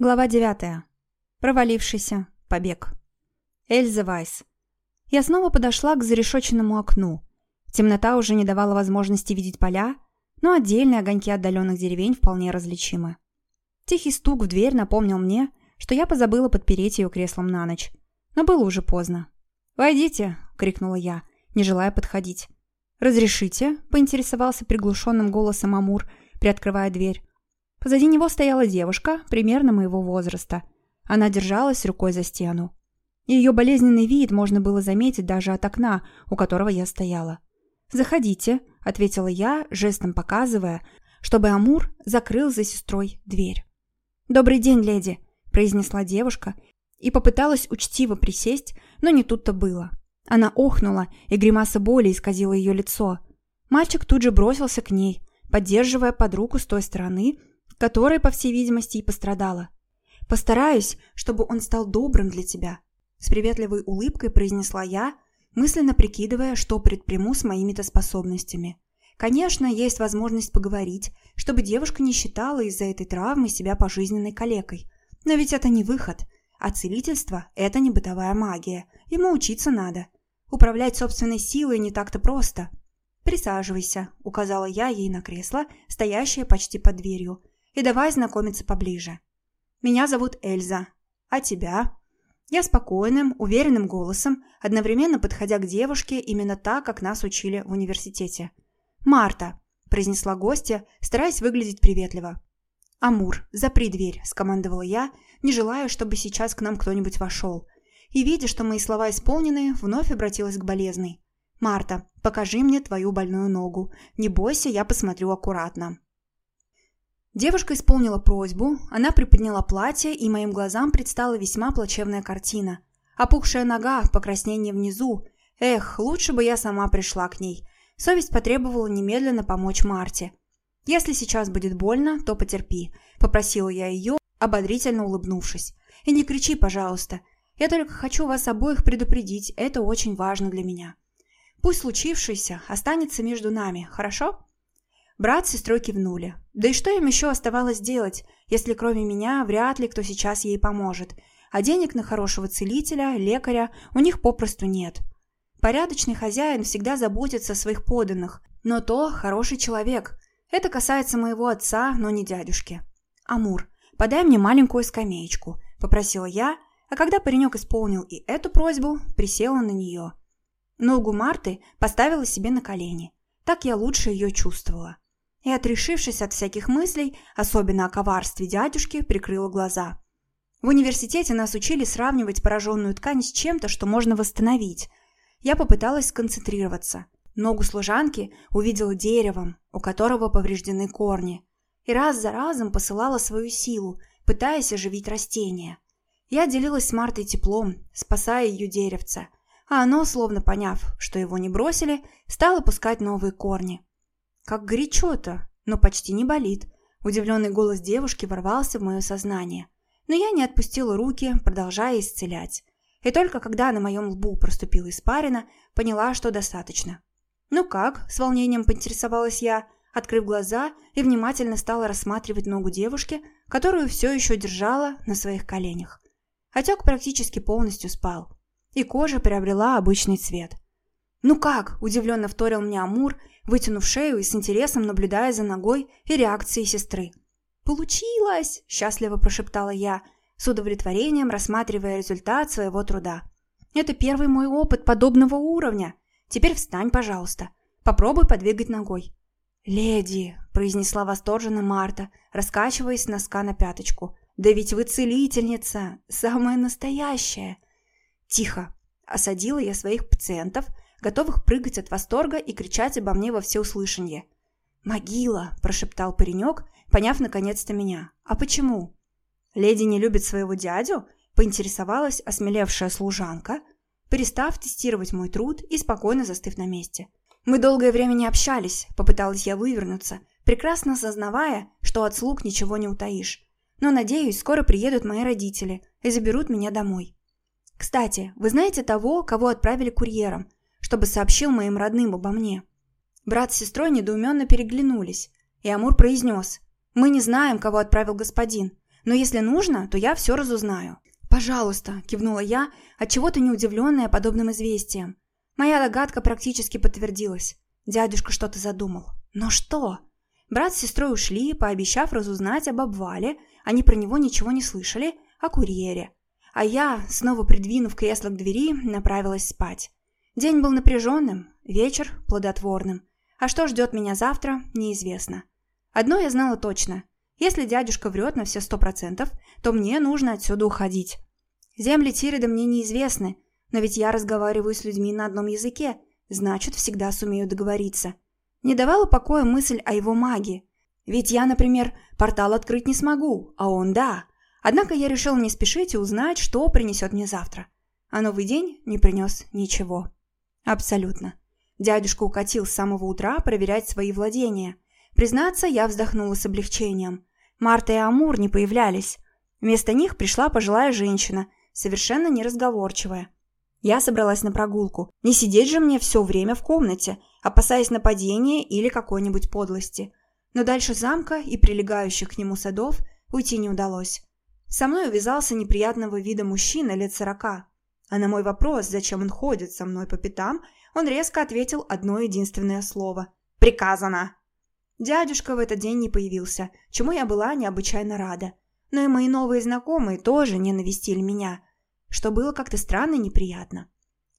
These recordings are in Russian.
Глава 9. Провалившийся побег. Эльза Вайс. Я снова подошла к зарешоченному окну. Темнота уже не давала возможности видеть поля, но отдельные огоньки отдаленных деревень вполне различимы. Тихий стук в дверь напомнил мне, что я позабыла подпереть ее креслом на ночь. Но было уже поздно. «Войдите!» — крикнула я, не желая подходить. «Разрешите?» — поинтересовался приглушенным голосом Амур, приоткрывая дверь. Позади него стояла девушка, примерно моего возраста. Она держалась рукой за стену. Ее болезненный вид можно было заметить даже от окна, у которого я стояла. «Заходите», — ответила я, жестом показывая, чтобы Амур закрыл за сестрой дверь. «Добрый день, леди», — произнесла девушка и попыталась учтиво присесть, но не тут-то было. Она охнула, и гримаса боли исказила ее лицо. Мальчик тут же бросился к ней, поддерживая под руку с той стороны, которая, по всей видимости, и пострадала. «Постараюсь, чтобы он стал добрым для тебя», — с приветливой улыбкой произнесла я, мысленно прикидывая, что предприму с моими-то способностями. Конечно, есть возможность поговорить, чтобы девушка не считала из-за этой травмы себя пожизненной калекой. Но ведь это не выход, а целительство – это не бытовая магия, ему учиться надо. Управлять собственной силой не так-то просто. «Присаживайся», – указала я ей на кресло, стоящее почти под дверью, и давай знакомиться поближе. Меня зовут Эльза. А тебя? Я спокойным, уверенным голосом, одновременно подходя к девушке именно так, как нас учили в университете. «Марта», – произнесла гостья, стараясь выглядеть приветливо. «Амур, запри дверь», – скомандовала я, не желая, чтобы сейчас к нам кто-нибудь вошел. И, видя, что мои слова исполнены, вновь обратилась к болезной. «Марта, покажи мне твою больную ногу. Не бойся, я посмотрю аккуратно». Девушка исполнила просьбу, она приподняла платье, и моим глазам предстала весьма плачевная картина. Опухшая нога, покраснение внизу. Эх, лучше бы я сама пришла к ней. Совесть потребовала немедленно помочь Марте. «Если сейчас будет больно, то потерпи», – попросила я ее, ободрительно улыбнувшись. «И не кричи, пожалуйста. Я только хочу вас обоих предупредить, это очень важно для меня. Пусть случившееся останется между нами, хорошо?» Брат с сестрой кивнули. Да и что им еще оставалось делать, если кроме меня вряд ли кто сейчас ей поможет, а денег на хорошего целителя, лекаря у них попросту нет. Порядочный хозяин всегда заботится о своих поданных, но то хороший человек. Это касается моего отца, но не дядюшки. «Амур, подай мне маленькую скамеечку», – попросила я, а когда паренек исполнил и эту просьбу, присела на нее. Ногу Марты поставила себе на колени. Так я лучше ее чувствовала и, отрешившись от всяких мыслей, особенно о коварстве дядюшки, прикрыла глаза. В университете нас учили сравнивать пораженную ткань с чем-то, что можно восстановить. Я попыталась сконцентрироваться. Ногу служанки увидела деревом, у которого повреждены корни, и раз за разом посылала свою силу, пытаясь оживить растение. Я делилась с Мартой теплом, спасая ее деревце, а оно, словно поняв, что его не бросили, стало пускать новые корни. Как горячо-то, но почти не болит. Удивленный голос девушки ворвался в мое сознание. Но я не отпустила руки, продолжая исцелять. И только когда на моем лбу проступила испарина, поняла, что достаточно. «Ну как?» – с волнением поинтересовалась я, открыв глаза и внимательно стала рассматривать ногу девушки, которую все еще держала на своих коленях. Отек практически полностью спал, и кожа приобрела обычный цвет. «Ну как?» – удивленно вторил мне Амур, вытянув шею и с интересом наблюдая за ногой и реакцией сестры. «Получилось!» – счастливо прошептала я, с удовлетворением рассматривая результат своего труда. «Это первый мой опыт подобного уровня. Теперь встань, пожалуйста. Попробуй подвигать ногой». «Леди!» – произнесла восторженно Марта, раскачиваясь носка на пяточку. «Да ведь вы целительница! Самая настоящая!» «Тихо!» – осадила я своих пациентов – готовых прыгать от восторга и кричать обо мне во всеуслышание. «Могила!» – прошептал паренек, поняв наконец-то меня. «А почему?» «Леди не любит своего дядю?» – поинтересовалась осмелевшая служанка, перестав тестировать мой труд и спокойно застыв на месте. «Мы долгое время не общались», – попыталась я вывернуться, прекрасно осознавая, что от слуг ничего не утаишь. «Но, надеюсь, скоро приедут мои родители и заберут меня домой». «Кстати, вы знаете того, кого отправили курьером?» Чтобы сообщил моим родным обо мне. Брат с сестрой недоуменно переглянулись, и Амур произнес. «Мы не знаем, кого отправил господин. Но если нужно, то я все разузнаю». «Пожалуйста», – кивнула я, отчего-то не удивленная подобным известием. Моя догадка практически подтвердилась. Дядюшка что-то задумал. Но что? Брат с сестрой ушли, пообещав разузнать об обвале. Они про него ничего не слышали, о курьере. А я, снова придвинув кресло к двери, направилась спать. День был напряженным, вечер – плодотворным. А что ждет меня завтра, неизвестно. Одно я знала точно. Если дядюшка врет на все сто процентов, то мне нужно отсюда уходить. Земли Тирида мне неизвестны, но ведь я разговариваю с людьми на одном языке, значит, всегда сумею договориться. Не давала покоя мысль о его магии. Ведь я, например, портал открыть не смогу, а он – да. Однако я решил не спешить и узнать, что принесет мне завтра. А новый день не принес ничего. Абсолютно. Дядюшка укатил с самого утра проверять свои владения. Признаться, я вздохнула с облегчением. Марта и Амур не появлялись. Вместо них пришла пожилая женщина, совершенно неразговорчивая. Я собралась на прогулку. Не сидеть же мне все время в комнате, опасаясь нападения или какой-нибудь подлости. Но дальше замка и прилегающих к нему садов уйти не удалось. Со мной увязался неприятного вида мужчина лет сорока. А на мой вопрос, зачем он ходит со мной по пятам, он резко ответил одно единственное слово. «Приказано!» Дядюшка в этот день не появился, чему я была необычайно рада. Но и мои новые знакомые тоже не навестили меня – что было как-то странно и неприятно.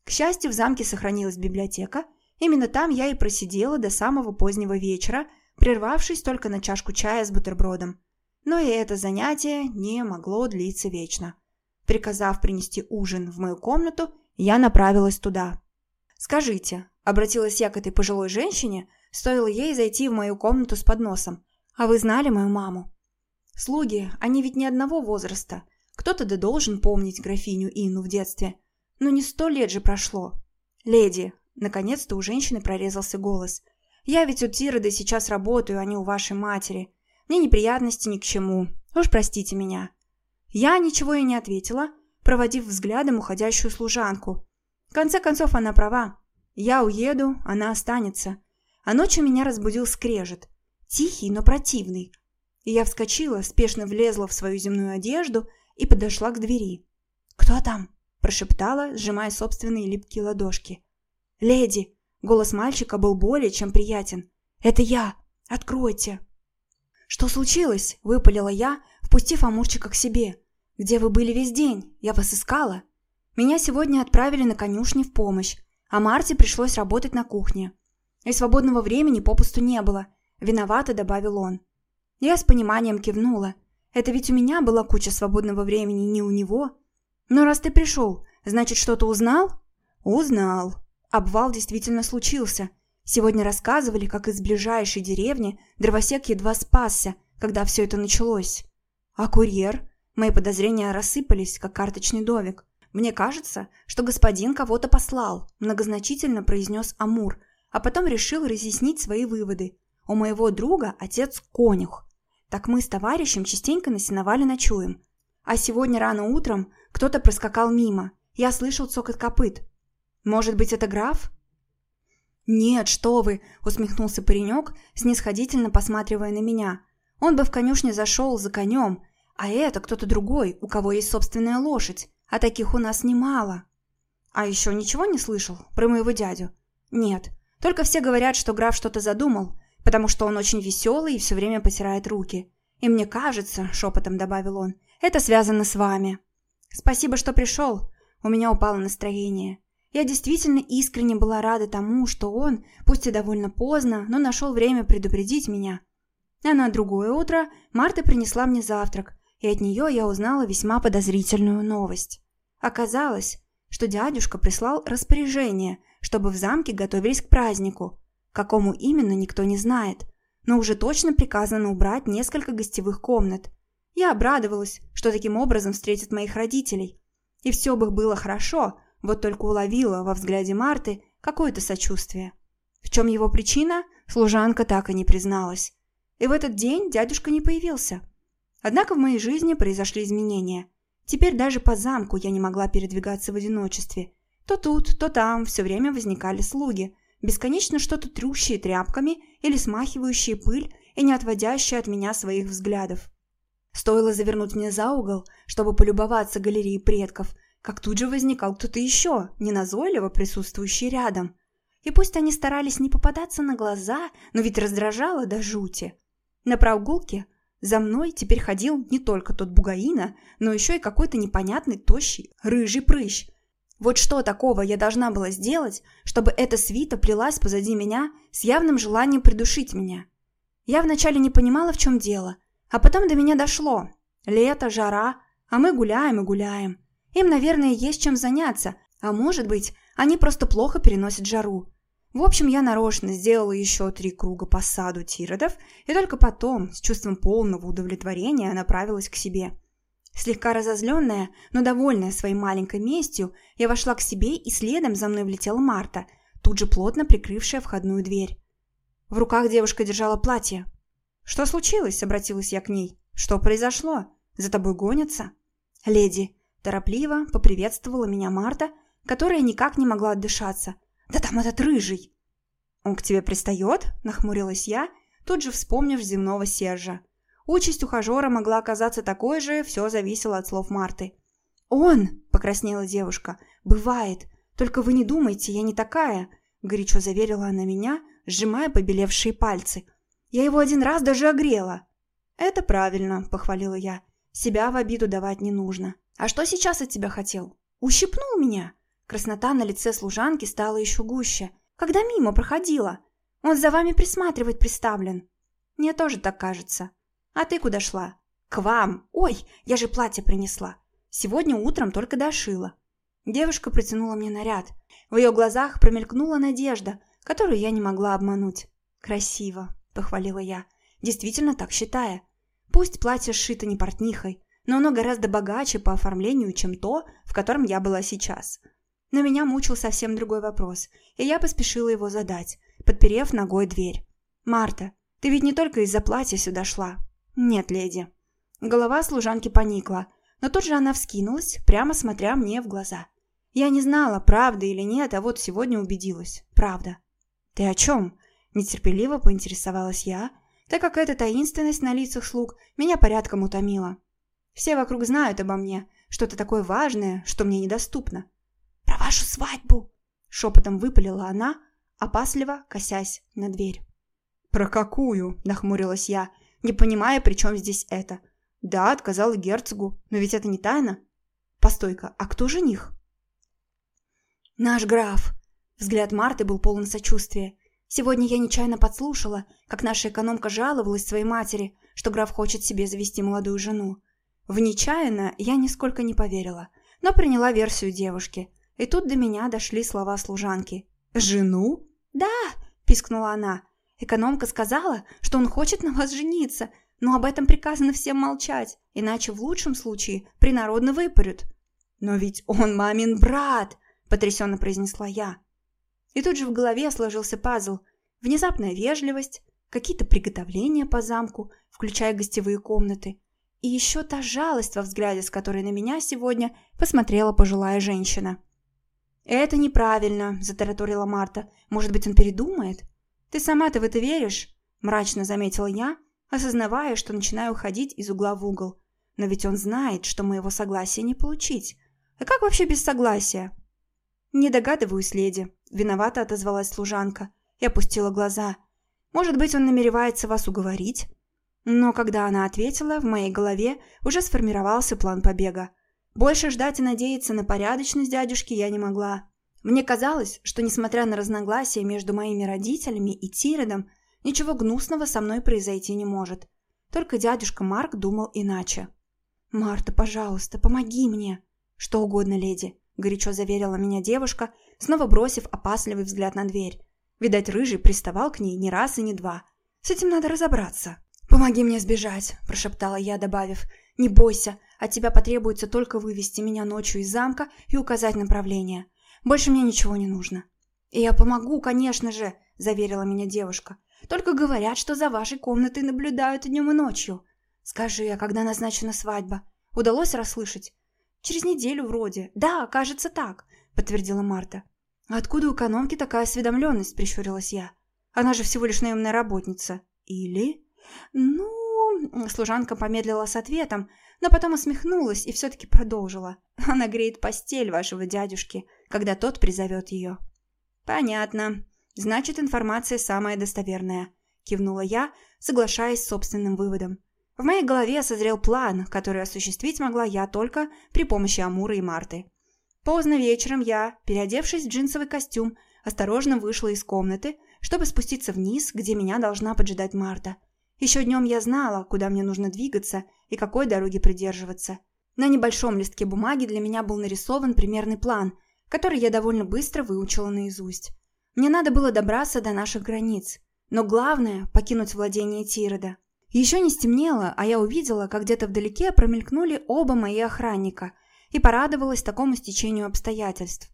К счастью, в замке сохранилась библиотека. Именно там я и просидела до самого позднего вечера, прервавшись только на чашку чая с бутербродом. Но и это занятие не могло длиться вечно. Приказав принести ужин в мою комнату, я направилась туда. «Скажите», — обратилась я к этой пожилой женщине, стоило ей зайти в мою комнату с подносом, «а вы знали мою маму?» Слуги, они ведь не одного возраста, кто-то да должен помнить графиню Инну в детстве. Но не сто лет же прошло. «Леди!» Наконец-то у женщины прорезался голос. «Я ведь у Тирода сейчас работаю, а не у вашей матери. Мне неприятности ни к чему. Уж простите меня». Я ничего и не ответила, проводив взглядом уходящую служанку. В конце концов, она права. Я уеду, она останется. А ночью меня разбудил скрежет. Тихий, но противный. И я вскочила, спешно влезла в свою земную одежду и подошла к двери. «Кто там?» – прошептала, сжимая собственные липкие ладошки. «Леди!» – голос мальчика был более чем приятен. «Это я! Откройте!» «Что случилось?» – выпалила я, впустив Амурчика к себе. «Где вы были весь день? Я вас искала!» Меня сегодня отправили на конюшни в помощь, а Марте пришлось работать на кухне. И свободного времени попусту не было. Виновато добавил он. Я с пониманием кивнула. Это ведь у меня была куча свободного времени, не у него. Но раз ты пришел, значит, что-то узнал? Узнал. Обвал действительно случился. Сегодня рассказывали, как из ближайшей деревни дровосек едва спасся, когда все это началось. А курьер? Мои подозрения рассыпались, как карточный домик. Мне кажется, что господин кого-то послал, многозначительно произнес Амур, а потом решил разъяснить свои выводы. У моего друга отец конюх, так мы с товарищем частенько на сеновале ночуем. А сегодня рано утром кто-то проскакал мимо. Я слышал цокот копыт. Может быть, это граф? «Нет, что вы!» – усмехнулся паренек, снисходительно посматривая на меня. «Он бы в конюшне зашел за конем, а это кто-то другой, у кого есть собственная лошадь, а таких у нас немало». «А еще ничего не слышал про моего дядю?» «Нет, только все говорят, что граф что-то задумал, потому что он очень веселый и все время потирает руки. И мне кажется, шепотом добавил он, это связано с вами. Спасибо, что пришел. У меня упало настроение. Я действительно искренне была рада тому, что он, пусть и довольно поздно, но нашел время предупредить меня. А на другое утро Марта принесла мне завтрак, и от нее я узнала весьма подозрительную новость. Оказалось, что дядюшка прислал распоряжение, чтобы в замке готовились к празднику, Какому именно, никто не знает. Но уже точно приказано убрать несколько гостевых комнат. Я обрадовалась, что таким образом встретят моих родителей. И все бы было хорошо, вот только уловила во взгляде Марты какое-то сочувствие. В чем его причина, служанка так и не призналась. И в этот день дядюшка не появился. Однако в моей жизни произошли изменения. Теперь даже по замку я не могла передвигаться в одиночестве. То тут, то там все время возникали слуги, бесконечно что-то трущие тряпками или смахивающие пыль и не отводящие от меня своих взглядов. Стоило завернуть мне за угол, чтобы полюбоваться галереей предков, как тут же возникал кто-то еще, неназойливо присутствующий рядом. И пусть они старались не попадаться на глаза, но ведь раздражало до жути. На прогулке за мной теперь ходил не только тот бугаина, но еще и какой-то непонятный, тощий, рыжий прыщ. Вот что такого я должна была сделать, чтобы эта свита плелась позади меня с явным желанием придушить меня? Я вначале не понимала, в чем дело, а потом до меня дошло. Лето, жара, а мы гуляем и гуляем. Им, наверное, есть чем заняться, а может быть, они просто плохо переносят жару. В общем, я нарочно сделала еще три круга по саду Тиродов и только потом, с чувством полного удовлетворения, направилась к себе. Слегка разозленная, но довольная своей маленькой местью, я вошла к себе и следом за мной влетела Марта, тут же плотно прикрывшая входную дверь. В руках девушка держала платье. «Что случилось?» – обратилась я к ней. «Что произошло? За тобой гонятся?» «Леди», – торопливо поприветствовала меня Марта, которая никак не могла отдышаться – «Да там этот рыжий!» «Он к тебе пристает?» – нахмурилась я, тут же вспомнив земного Сержа. Участь ухажера могла оказаться такой же, все зависело от слов Марты. «Он!» – покраснела девушка. «Бывает. Только вы не думайте, я не такая!» – горячо заверила она меня, сжимая побелевшие пальцы. «Я его один раз даже огрела!» «Это правильно», – похвалила я. «Себя в обиду давать не нужно. А что сейчас от тебя хотел? Ущипнул меня?» Краснота на лице служанки стала еще гуще. Когда мимо проходила. Он за вами присматривать приставлен. Мне тоже так кажется. А ты куда шла? К вам. Ой, я же платье принесла. Сегодня утром только дошила. Девушка протянула мне наряд. В ее глазах промелькнула надежда, которую я не могла обмануть. «Красиво», — похвалила я, действительно так считая. Пусть платье сшито не портнихой, но оно гораздо богаче по оформлению, чем то, в котором я была сейчас. Но меня мучил совсем другой вопрос, и я поспешила его задать, подперев ногой дверь. «Марта, ты ведь не только из-за платья сюда шла?» «Нет, леди». Голова служанки поникла, но тут же она вскинулась, прямо смотря мне в глаза. Я не знала, правда или нет, а вот сегодня убедилась. Правда. «Ты о чем?» – нетерпеливо поинтересовалась я, так как эта таинственность на лицах слуг меня порядком утомила. Все вокруг знают обо мне, что-то такое важное, что мне недоступно. «Про вашу свадьбу!» — шепотом выпалила она, опасливо косясь на дверь. «Про какую?» — нахмурилась я, не понимая, при чем здесь это. «Да, отказала герцогу, но ведь это не тайна». «Постой-ка, а кто жених?» «Наш граф!» Взгляд Марты был полон сочувствия. Сегодня я нечаянно подслушала, как наша экономка жаловалась своей матери, что граф хочет себе завести молодую жену. В нечаянно я нисколько не поверила, но приняла версию девушки. И тут до меня дошли слова служанки. «Жену?» «Да!» – пискнула она. «Экономка сказала, что он хочет на вас жениться, но об этом приказано всем молчать, иначе в лучшем случае принародно выпарют». «Но ведь он мамин брат!» – потрясенно произнесла я. И тут же в голове сложился пазл. Внезапная вежливость, какие-то приготовления по замку, включая гостевые комнаты, и еще та жалость во взгляде, с которой на меня сегодня посмотрела пожилая женщина. «Это неправильно», – затараторила Марта. «Может быть, он передумает?» «Ты сама-то в это веришь?» – мрачно заметила я, осознавая, что начинаю уходить из угла в угол. «Но ведь он знает, что моего согласия не получить. А как вообще без согласия?» «Не догадываюсь, леди», – виновато отозвалась служанка и опустила глаза. «Может быть, он намеревается вас уговорить?» Но когда она ответила, в моей голове уже сформировался план побега. Больше ждать и надеяться на порядочность дядюшки я не могла. Мне казалось, что, несмотря на разногласия между моими родителями и Тиридом, ничего гнусного со мной произойти не может. Только дядюшка Марк думал иначе. «Марта, пожалуйста, помоги мне!» «Что угодно, леди», – горячо заверила меня девушка, снова бросив опасливый взгляд на дверь. Видать, Рыжий приставал к ней не раз и не два. С этим надо разобраться. «Помоги мне сбежать», – прошептала я, добавив. «Не бойся, от тебя потребуется только вывести меня ночью из замка и указать направление. Больше мне ничего не нужно». «И я помогу, конечно же», – заверила меня девушка. «Только говорят, что за вашей комнатой наблюдают днем и ночью. Скажи, а когда назначена свадьба? Удалось расслышать?» «Через неделю вроде. Да, кажется так», – подтвердила Марта. «А откуда у экономки такая осведомленность?» – прищурилась я. «Она же всего лишь наемная работница». «Или?» «Ну...» служанка помедлила с ответом, но потом усмехнулась и все-таки продолжила. Она греет постель вашего дядюшки, когда тот призовет ее. Понятно. Значит, информация самая достоверная, кивнула я, соглашаясь с собственным выводом. В моей голове созрел план, который осуществить могла я только при помощи Амура и Марты. Поздно вечером я, переодевшись в джинсовый костюм, осторожно вышла из комнаты, чтобы спуститься вниз, где меня должна поджидать Марта. Еще днем я знала, куда мне нужно двигаться и какой дороги придерживаться. На небольшом листке бумаги для меня был нарисован примерный план, который я довольно быстро выучила наизусть. Мне надо было добраться до наших границ, но главное – покинуть владение Тирода. Еще не стемнело, а я увидела, как где-то вдалеке промелькнули оба мои охранника и порадовалась такому стечению обстоятельств.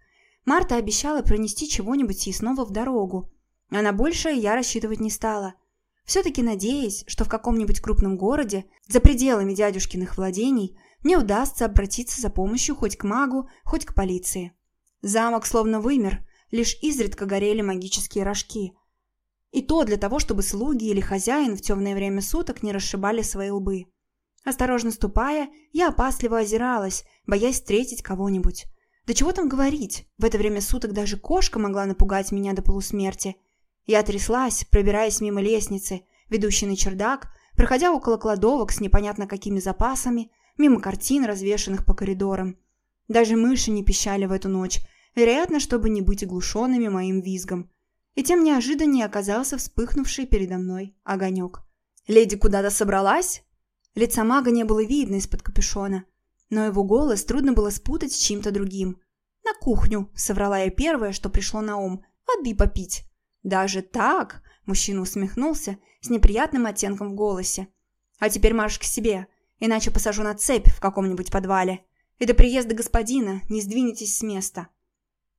Марта обещала принести чего-нибудь съестного в дорогу, а на большее я рассчитывать не стала. Все-таки надеясь, что в каком-нибудь крупном городе, за пределами дядюшкиных владений, мне удастся обратиться за помощью хоть к магу, хоть к полиции. Замок словно вымер, лишь изредка горели магические рожки – и то для того, чтобы слуги или хозяин в темное время суток не расшибали свои лбы. Осторожно ступая, я опасливо озиралась, боясь встретить кого-нибудь. Да чего там говорить, в это время суток даже кошка могла напугать меня до полусмерти. Я тряслась, пробираясь мимо лестницы, ведущей на чердак, проходя около кладовок с непонятно какими запасами, мимо картин, развешанных по коридорам. Даже мыши не пищали в эту ночь, вероятно, чтобы не быть оглушенными моим визгом и тем неожиданнее оказался вспыхнувший передо мной огонек. «Леди куда-то собралась?» Лица мага не было видно из-под капюшона, но его голос трудно было спутать с чем-то другим. «На кухню», — соврала я первое, что пришло на ум, — «воды попить». «Даже так?» — мужчина усмехнулся с неприятным оттенком в голосе. «А теперь марш к себе, иначе посажу на цепь в каком-нибудь подвале. И до приезда господина не сдвинетесь с места».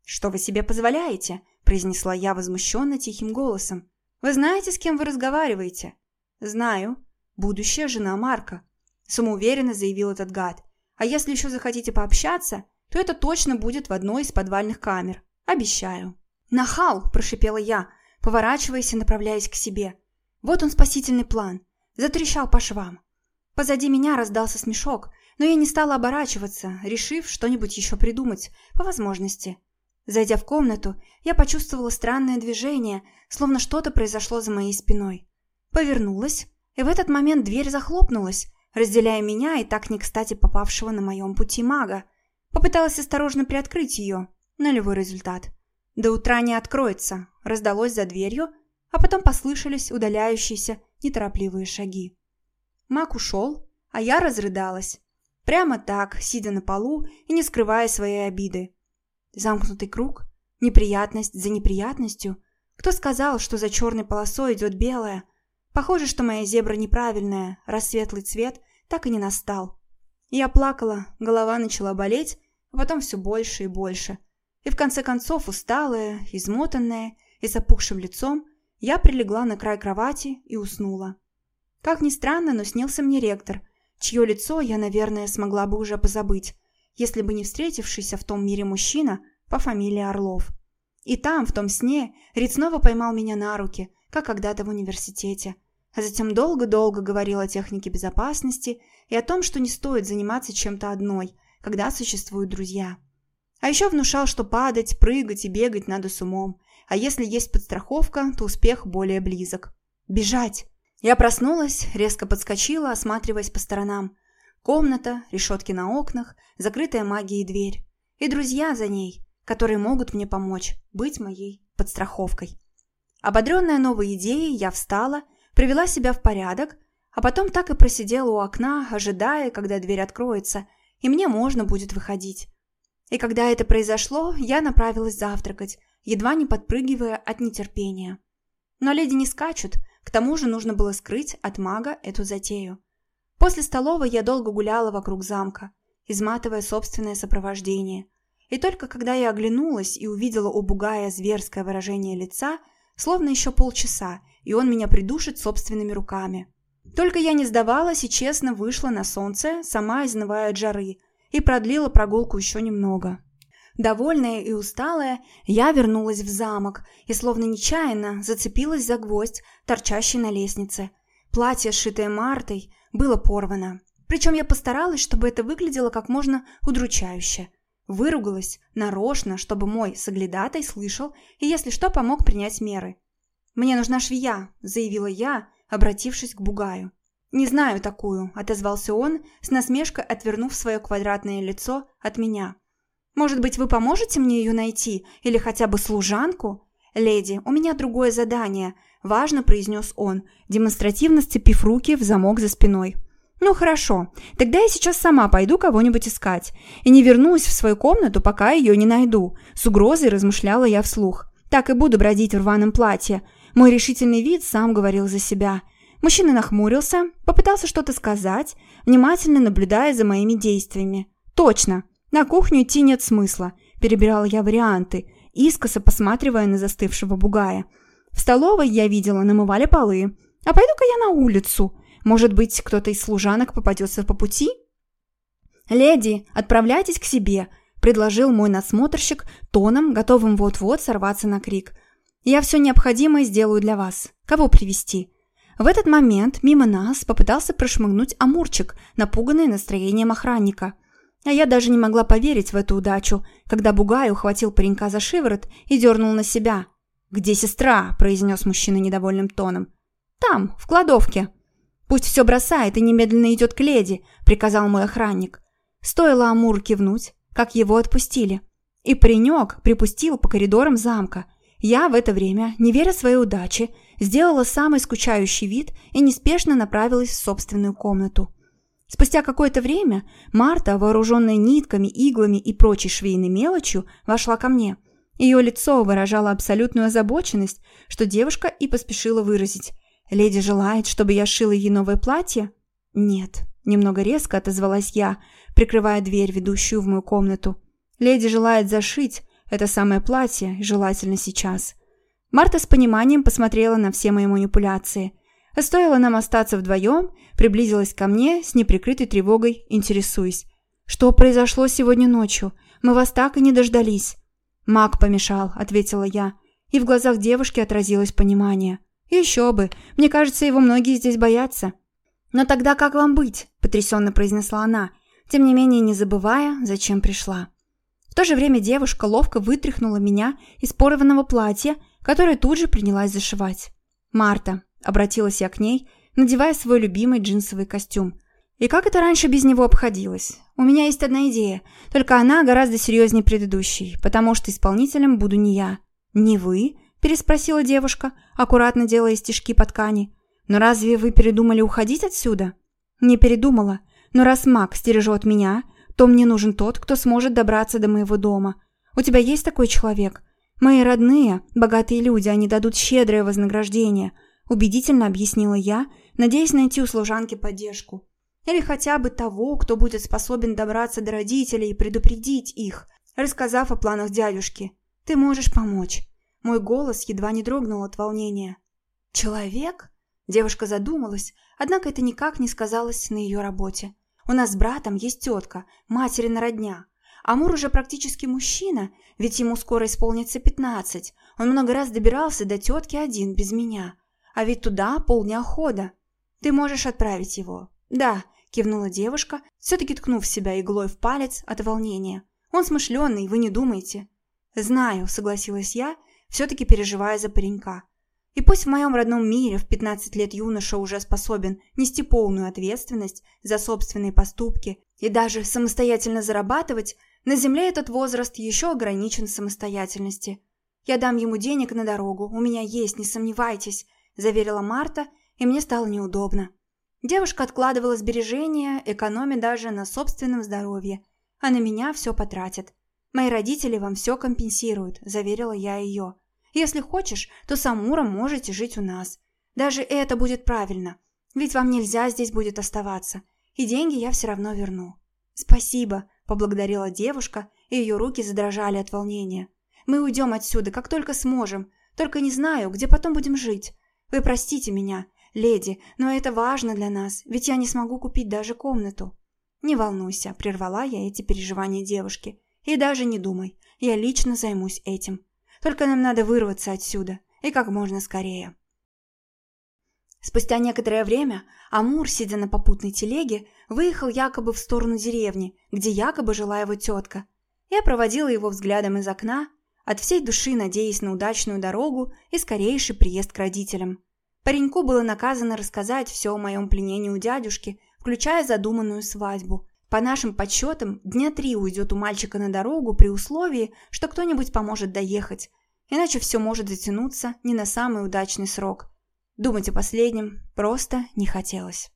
«Что вы себе позволяете?» произнесла я возмущенно тихим голосом. «Вы знаете, с кем вы разговариваете?» «Знаю. Будущая жена Марка», — самоуверенно заявил этот гад. «А если еще захотите пообщаться, то это точно будет в одной из подвальных камер. Обещаю». «Нахал!» – прошипела я, поворачиваясь и направляясь к себе. Вот он спасительный план. Затрещал по швам. Позади меня раздался смешок, но я не стала оборачиваться, решив что-нибудь еще придумать, по возможности. Зайдя в комнату, я почувствовала странное движение, словно что-то произошло за моей спиной. Повернулась, и в этот момент дверь захлопнулась, разделяя меня и так не кстати попавшего на моем пути мага. Попыталась осторожно приоткрыть ее. Нулевой результат. До утра не откроется, раздалось за дверью, а потом послышались удаляющиеся неторопливые шаги. Маг ушел, а я разрыдалась. Прямо так, сидя на полу и не скрывая своей обиды. Замкнутый круг? Неприятность за неприятностью? Кто сказал, что за черной полосой идет белая? Похоже, что моя зебра неправильная, раз светлый цвет так и не настал. Я плакала, голова начала болеть, а потом все больше и больше. И в конце концов, усталая, измотанная и с опухшим лицом, я прилегла на край кровати и уснула. Как ни странно, но снился мне ректор, чье лицо я, наверное, смогла бы уже позабыть, если бы не встретившийся в том мире мужчина по фамилии Орлов. И там, в том сне, Рид снова поймал меня на руки, как когда-то в университете, а затем долго-долго говорил о технике безопасности и о том, что не стоит заниматься чем-то одной, когда существуют друзья. А еще внушал, что падать, прыгать и бегать надо с умом, а если есть подстраховка, то успех более близок. Бежать! Я проснулась, резко подскочила, осматриваясь по сторонам. Комната, решетки на окнах, закрытая магией дверь. И друзья за ней, которые могут мне помочь быть моей подстраховкой. Ободренная новой идеей, я встала, привела себя в порядок, а потом так и просидела у окна, ожидая, когда дверь откроется, и мне можно будет выходить. И когда это произошло, я направилась завтракать, едва не подпрыгивая от нетерпения. Но леди не скачут, к тому же нужно было скрыть от мага эту затею. После столовой я долго гуляла вокруг замка, изматывая собственное сопровождение. И только когда я оглянулась и увидела у Бугая зверское выражение лица, словно еще полчаса, и он меня придушит собственными руками. Только я не сдавалась и честно вышла на солнце, сама изнывая от жары, и продлила прогулку еще немного. Довольная и усталая, я вернулась в замок и словно нечаянно зацепилась за гвоздь, торчащий на лестнице – Платье, сшитое Мартой, было порвано. Причем я постаралась, чтобы это выглядело как можно удручающе. Выругалась нарочно, чтобы мой соглядатай слышал и, если что, помог принять меры. «Мне нужна швея», – заявила я, обратившись к Бугаю. «Не знаю такую», – отозвался он, с насмешкой отвернув свое квадратное лицо от меня. «Может быть, вы поможете мне ее найти? Или хотя бы служанку?» «Леди, у меня другое задание», – важно произнес он, демонстративно сцепив руки в замок за спиной. «Ну хорошо, тогда я сейчас сама пойду кого-нибудь искать. И не вернусь в свою комнату, пока ее не найду», – с угрозой размышляла я вслух. «Так и буду бродить в рваном платье. Мой решительный вид сам говорил за себя». Мужчина нахмурился, попытался что-то сказать, внимательно наблюдая за моими действиями. «Точно, на кухню идти нет смысла», – перебирала я варианты, искоса посматривая на застывшего бугая. «В столовой, я видела, намывали полы. А пойду-ка я на улицу», может быть, кто-то из служанок попадется по пути? «Леди, отправляйтесь к себе», – предложил мой надсмотрщик тоном, готовым вот-вот сорваться на крик. «Я все необходимое сделаю для вас. Кого привести? В этот момент мимо нас попытался прошмыгнуть Амурчик, напуганный настроением охранника. А я даже не могла поверить в эту удачу, когда Бугай ухватил паренька за шиворот и дернул на себя. «Где сестра?» – произнес мужчина недовольным тоном. «Там, в кладовке», «Пусть все бросает и немедленно идет к леди», — приказал мой охранник. Стоило Амур кивнуть, как его отпустили. И паренек припустил по коридорам замка. Я в это время, не веря своей удаче, сделала самый скучающий вид и неспешно направилась в собственную комнату. Спустя какое-то время Марта, вооруженная нитками, иглами и прочей швейной мелочью, вошла ко мне. Ее лицо выражало абсолютную озабоченность, что девушка и поспешила выразить – «Леди желает, чтобы я шила ей новое платье?» «Нет», – немного резко отозвалась я, прикрывая дверь, ведущую в мою комнату. «Леди желает зашить это самое платье, желательно сейчас». Марта с пониманием посмотрела на все мои манипуляции. Стоило нам остаться вдвоем, приблизилась ко мне с неприкрытой тревогой, интересуясь. «Что произошло сегодня ночью? Мы вас так и не дождались». «Маг помешал», – ответила я, и в глазах девушки отразилось понимание. «Еще бы! Мне кажется, его многие здесь боятся». «Но тогда как вам быть?» – потрясенно произнесла она, тем не менее не забывая, зачем пришла. В то же время девушка ловко вытряхнула меня из порванного платья, которое тут же принялась зашивать. «Марта», – обратилась я к ней, надевая свой любимый джинсовый костюм. «И как это раньше без него обходилось? У меня есть одна идея, только она гораздо серьезнее предыдущей, потому что исполнителем буду не я». «Не вы?» – переспросила девушка, аккуратно делая стежки по ткани. «Но разве вы передумали уходить отсюда?» «Не передумала. Но раз маг стережет меня, то мне нужен тот, кто сможет добраться до моего дома. У тебя есть такой человек? Мои родные, богатые люди, они дадут щедрое вознаграждение», – убедительно объяснила я, надеясь найти у служанки поддержку. Или хотя бы того, кто будет способен добраться до родителей и предупредить их, рассказав о планах дядюшки. Ты можешь помочь. Мой голос едва не дрогнул от волнения. «Человек?» Девушка задумалась, однако это никак не сказалось на ее работе. «У нас с братом есть тетка, материна родня. Амур уже практически мужчина, ведь ему скоро исполнится пятнадцать. Он много раз добирался до тетки один, без меня. А ведь туда полдня хода. Ты можешь отправить его?» «Да», – кивнула девушка, все-таки ткнув себя иглой в палец от волнения. «Он смышленый, вы не думаете?» «Знаю», – согласилась я все-таки переживая за паренька. И пусть в моем родном мире в 15 лет юноша уже способен нести полную ответственность за собственные поступки и даже самостоятельно зарабатывать, на земле этот возраст еще ограничен в самостоятельности. «Я дам ему денег на дорогу, у меня есть, не сомневайтесь», – заверила Марта, и мне стало неудобно. Девушка откладывала сбережения, экономя даже на собственном здоровье, а на меня все потратит. «Мои родители вам все компенсируют», – заверила я ее. «Если хочешь, то с Амуром можете жить у нас. Даже это будет правильно, ведь вам нельзя здесь будет оставаться, и деньги я все равно верну». «Спасибо», – поблагодарила девушка, и ее руки задрожали от волнения. «Мы уйдем отсюда, как только сможем, только не знаю, где потом будем жить. Вы простите меня, леди, но это важно для нас, ведь я не смогу купить даже комнату». «Не волнуйся», – прервала я эти переживания девушки – и даже не думай, я лично займусь этим. Только нам надо вырваться отсюда, и как можно скорее. Спустя некоторое время Амур, сидя на попутной телеге, выехал якобы в сторону деревни, где якобы жила его тетка. Я проводила его взглядом из окна, от всей души надеясь на удачную дорогу и скорейший приезд к родителям. Пареньку было наказано рассказать все о моем пленении у дядюшки, включая задуманную свадьбу. По нашим подсчетам, дня три уйдет у мальчика на дорогу при условии, что кто-нибудь поможет доехать, иначе все может затянуться не на самый удачный срок. Думать о последнем просто не хотелось.